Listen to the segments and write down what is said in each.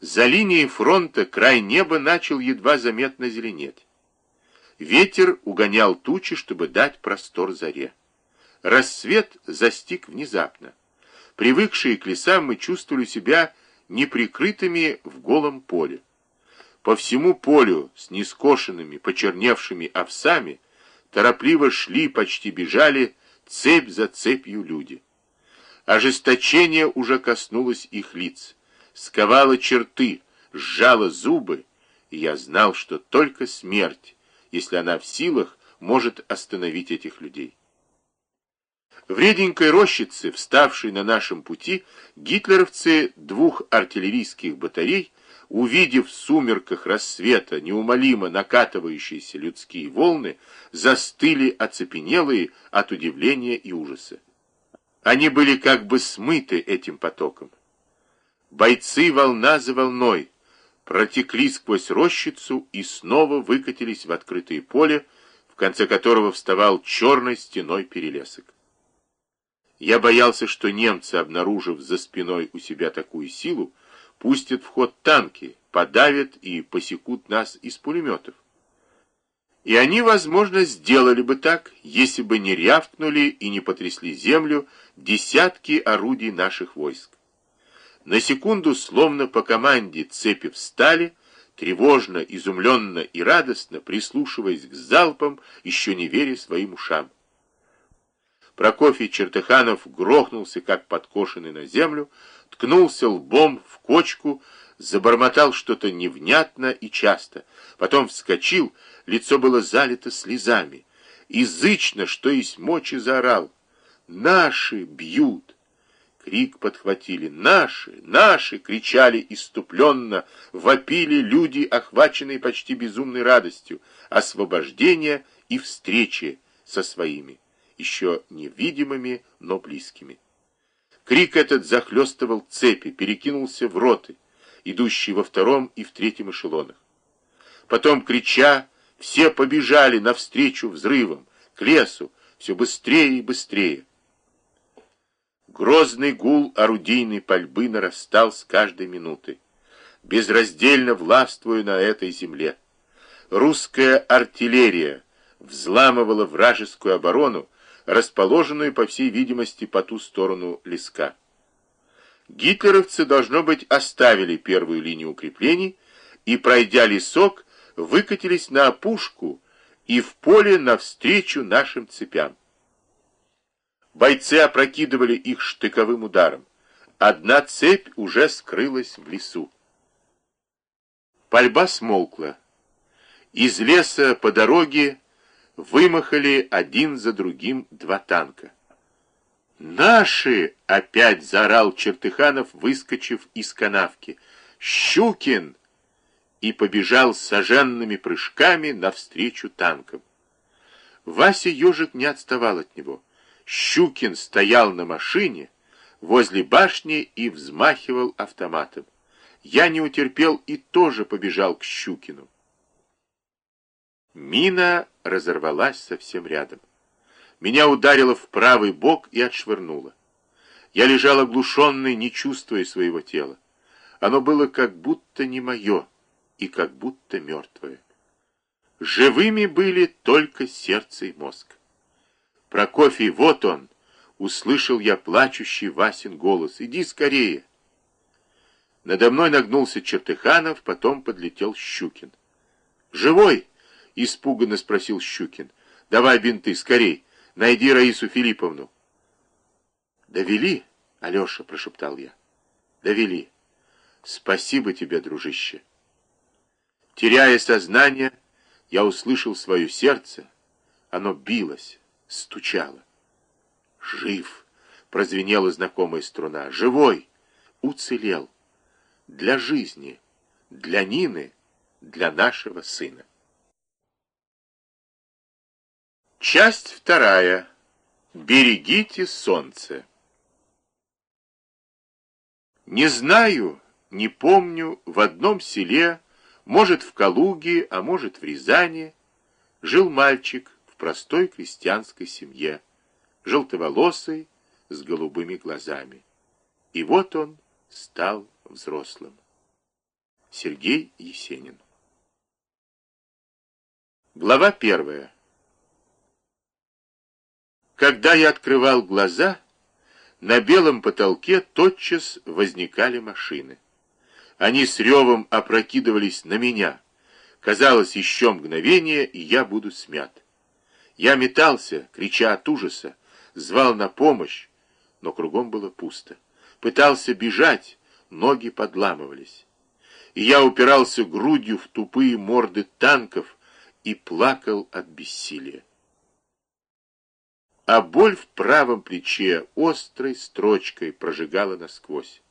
За линией фронта край неба начал едва заметно зеленеть. Ветер угонял тучи, чтобы дать простор заре. Рассвет застиг внезапно. Привыкшие к лесам мы чувствовали себя неприкрытыми в голом поле. По всему полю с нескошенными, почерневшими овсами торопливо шли, почти бежали, цепь за цепью люди. Ожесточение уже коснулось их лиц, сковало черты, сжало зубы, и я знал, что только смерть, если она в силах, может остановить этих людей. В реденькой рощице, вставшей на нашем пути, гитлеровцы двух артиллерийских батарей, увидев в сумерках рассвета неумолимо накатывающиеся людские волны, застыли оцепенелые от удивления и ужаса. Они были как бы смыты этим потоком. Бойцы волна за волной протекли сквозь рощицу и снова выкатились в открытое поле, в конце которого вставал черной стеной перелесок. Я боялся, что немцы, обнаружив за спиной у себя такую силу, пустят в ход танки, подавят и посекут нас из пулеметов. И они, возможно, сделали бы так, если бы не рявкнули и не потрясли землю десятки орудий наших войск. На секунду, словно по команде, цепи встали, тревожно, изумленно и радостно, прислушиваясь к залпам, еще не веря своим ушам. Прокофий Чертыханов грохнулся, как подкошенный на землю, ткнулся лбом в кочку, забормотал что-то невнятно и часто. Потом вскочил, лицо было залито слезами. Язычно, что есть мочи, заорал. «Наши бьют!» Крик подхватили. «Наши! Наши!» — кричали иступленно, вопили люди, охваченные почти безумной радостью, освобождения и встречи со своими, еще невидимыми, но близкими. Крик этот захлестывал цепи, перекинулся в роты, идущие во втором и в третьем эшелонах. Потом, крича, все побежали навстречу взрывам, к лесу, все быстрее и быстрее. Грозный гул орудийной пальбы нарастал с каждой минуты, безраздельно властвуя на этой земле. Русская артиллерия взламывала вражескую оборону, расположенную, по всей видимости, по ту сторону леска. Гитлеровцы, должно быть, оставили первую линию укреплений и, пройдя лесок, выкатились на опушку и в поле навстречу нашим цепям. Бойцы опрокидывали их штыковым ударом. Одна цепь уже скрылась в лесу. Пальба смолкла. Из леса по дороге вымахали один за другим два танка. «Наши!» — опять заорал Чертыханов, выскочив из канавки. «Щукин!» и побежал с соженными прыжками навстречу танкам. Вася Ежик не отставал от него. Щукин стоял на машине возле башни и взмахивал автоматом. Я не утерпел и тоже побежал к Щукину. Мина разорвалась совсем рядом. Меня ударило в правый бок и отшвырнуло. Я лежал оглушенный, не чувствуя своего тела. Оно было как будто не мое и как будто мертвое. Живыми были только сердце и мозг. Прокофий, вот он! Услышал я плачущий Васин голос. Иди скорее! Надо мной нагнулся Чертыханов, потом подлетел Щукин. «Живой?» Испуганно спросил Щукин. Давай бинты, скорей. Найди Раису Филипповну. Довели, Алеша, прошептал я. Довели. Спасибо тебе, дружище. Теряя сознание, я услышал свое сердце. Оно билось, стучало. Жив, прозвенела знакомая струна. Живой, уцелел. Для жизни, для Нины, для нашего сына. Часть вторая. Берегите солнце. Не знаю, не помню, в одном селе, может в Калуге, а может в Рязани, жил мальчик простой крестьянской семье, желтоволосый, с голубыми глазами. И вот он стал взрослым. Сергей Есенин. Глава первая. Когда я открывал глаза, на белом потолке тотчас возникали машины. Они с ревом опрокидывались на меня. Казалось, еще мгновение, и я буду смят. Я метался, крича от ужаса, звал на помощь, но кругом было пусто. Пытался бежать, ноги подламывались. И я упирался грудью в тупые морды танков и плакал от бессилия. А боль в правом плече острой строчкой прожигала насквозь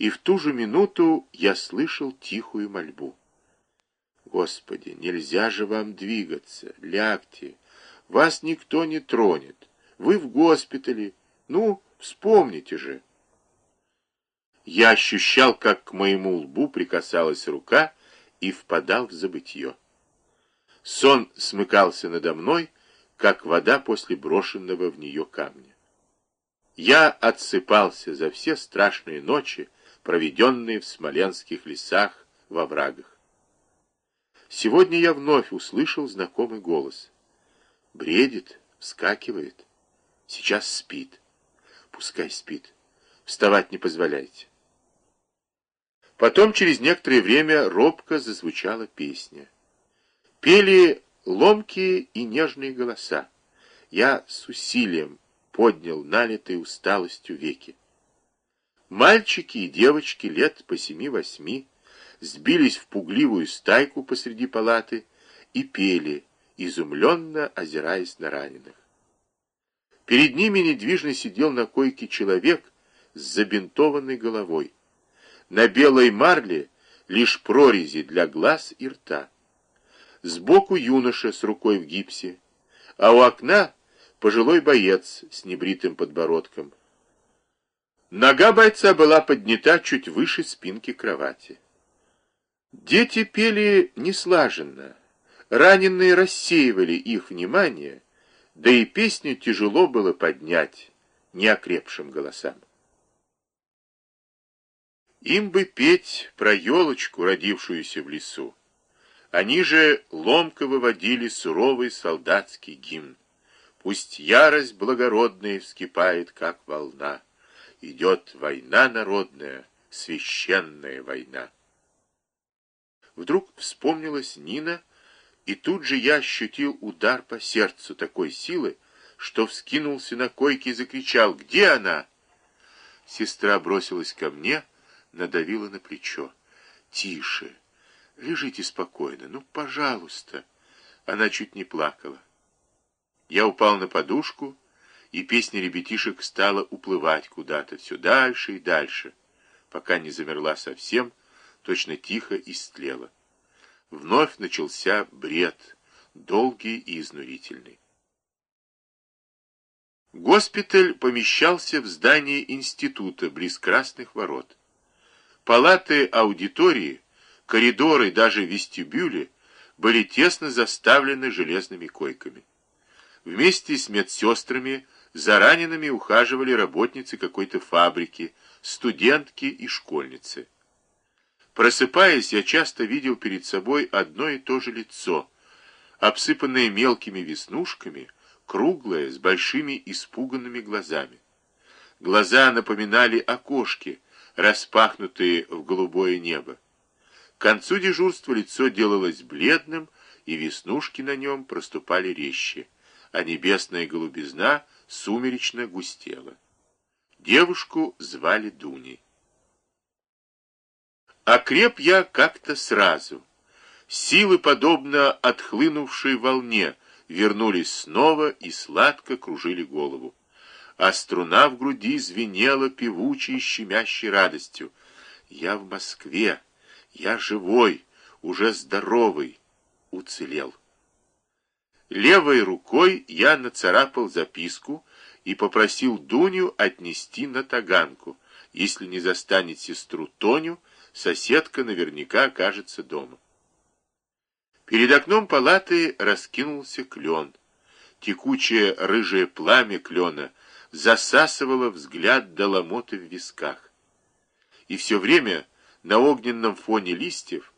и в ту же минуту я слышал тихую мольбу. Господи, нельзя же вам двигаться, лягте, вас никто не тронет, вы в госпитале, ну, вспомните же. Я ощущал, как к моему лбу прикасалась рука и впадал в забытье. Сон смыкался надо мной, как вода после брошенного в нее камня. Я отсыпался за все страшные ночи, проведенные в смоленских лесах во врагах. Сегодня я вновь услышал знакомый голос. Бредит, вскакивает. Сейчас спит. Пускай спит. Вставать не позволяйте. Потом через некоторое время робко зазвучала песня. Пели ломкие и нежные голоса. Я с усилием поднял налитые усталостью веки. Мальчики и девочки лет по семи-восьми сбились в пугливую стайку посреди палаты и пели, изумленно озираясь на раненых. Перед ними недвижно сидел на койке человек с забинтованной головой. На белой марле лишь прорези для глаз и рта. Сбоку юноша с рукой в гипсе, а у окна пожилой боец с небритым подбородком. Нога бойца была поднята чуть выше спинки кровати. Дети пели неслаженно. Раненые рассеивали их внимание, да и песню тяжело было поднять неокрепшим голосам. Им бы петь про елочку, родившуюся в лесу. Они же ломко выводили суровый солдатский гимн. Пусть ярость благородная вскипает, как волна идет война народная, священная война. Вдруг вспомнилась Нина, и тут же я ощутил удар по сердцу такой силы, что вскинулся на койке и закричал «Где она?». Сестра бросилась ко мне, надавила на плечо. «Тише, лежите спокойно, ну, пожалуйста». Она чуть не плакала. Я упал на подушку и песня ребятишек стала уплывать куда-то все дальше и дальше, пока не замерла совсем, точно тихо истлела. Вновь начался бред, долгий и изнурительный. Госпиталь помещался в здании института близ Красных ворот. Палаты аудитории, коридоры, даже вестибюли были тесно заставлены железными койками. Вместе с медсестрами за ранеными ухаживали работницы какой-то фабрики, студентки и школьницы. Просыпаясь, я часто видел перед собой одно и то же лицо, обсыпанное мелкими веснушками, круглое, с большими испуганными глазами. Глаза напоминали окошки, распахнутые в голубое небо. К концу дежурства лицо делалось бледным, и веснушки на нем проступали резче, а небесная голубизна — сумеречно густело. Девушку звали Дуней. Окреп я как-то сразу. Силы, подобно отхлынувшей волне, вернулись снова и сладко кружили голову. А струна в груди звенела певучей щемящей радостью. Я в Москве, я живой, уже здоровый, уцелел. Левой рукой я нацарапал записку и попросил Дуню отнести на Таганку. Если не застанет сестру Тоню, соседка наверняка окажется дома. Перед окном палаты раскинулся клен. Текучее рыжее пламя клена засасывало взгляд до ломоты в висках. И все время На огненном фоне листьев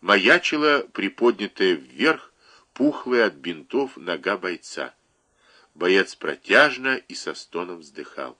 маячила приподнятая вверх пухлая от бинтов нога бойца. Боец протяжно и со стоном вздыхал.